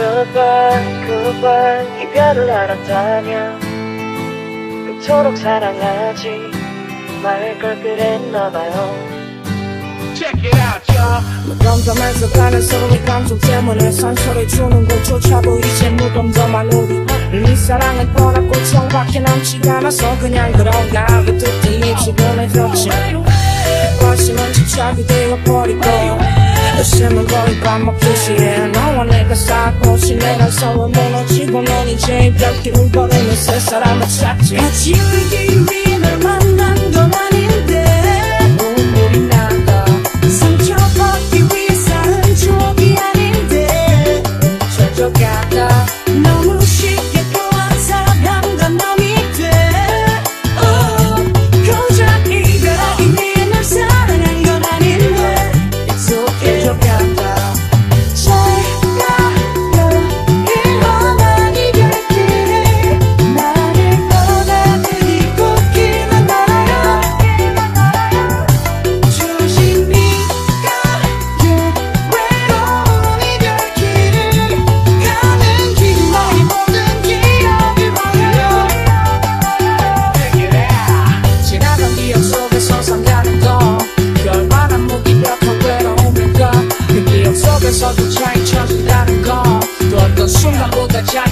Goodbye, goodbye 이별을 알았다면 그토록 사랑하지 말 걸 그랬나봐요. Check it out, y'all. 무덤덤해서 가는 서로의 감정 때문에 상처를 주는 것조차도 이제 무덤덤한 우리 네 사랑은 떠났고 정밖에 남지가 않아서 그냥 그런가. 듣던 입시 보내줬지. 관심은 집착이 되어버리고 웃음은 거의 밥 먹듯이 해 너와 내가 쌓고 신뢰가 서로 무너지고 넌 이제 이별길을 걸으며 새 사람을 찾지 같이 울기 위해 널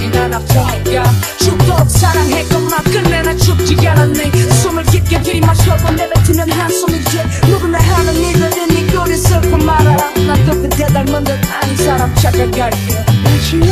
잔인한 아픔일까 죽도록 사랑했건만 끝내. 나 죽지 않았네. 숨을 깊게 들이마셔도 내뱉으면 한숨이지 누구나 하는 일들은 이 꼴이 슬픔 말아라. 난또 그대 닮은 듯 아닌 사람 착각할게. 지우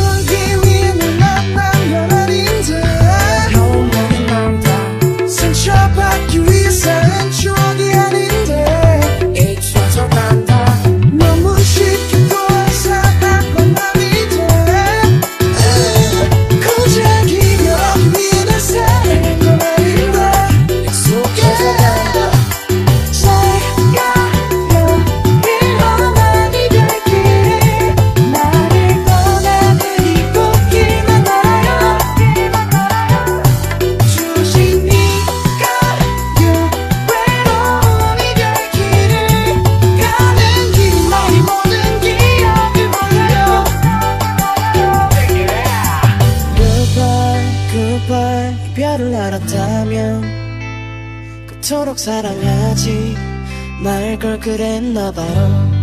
알았다면 그토록 사랑하지 말 걸 그랬나 봐요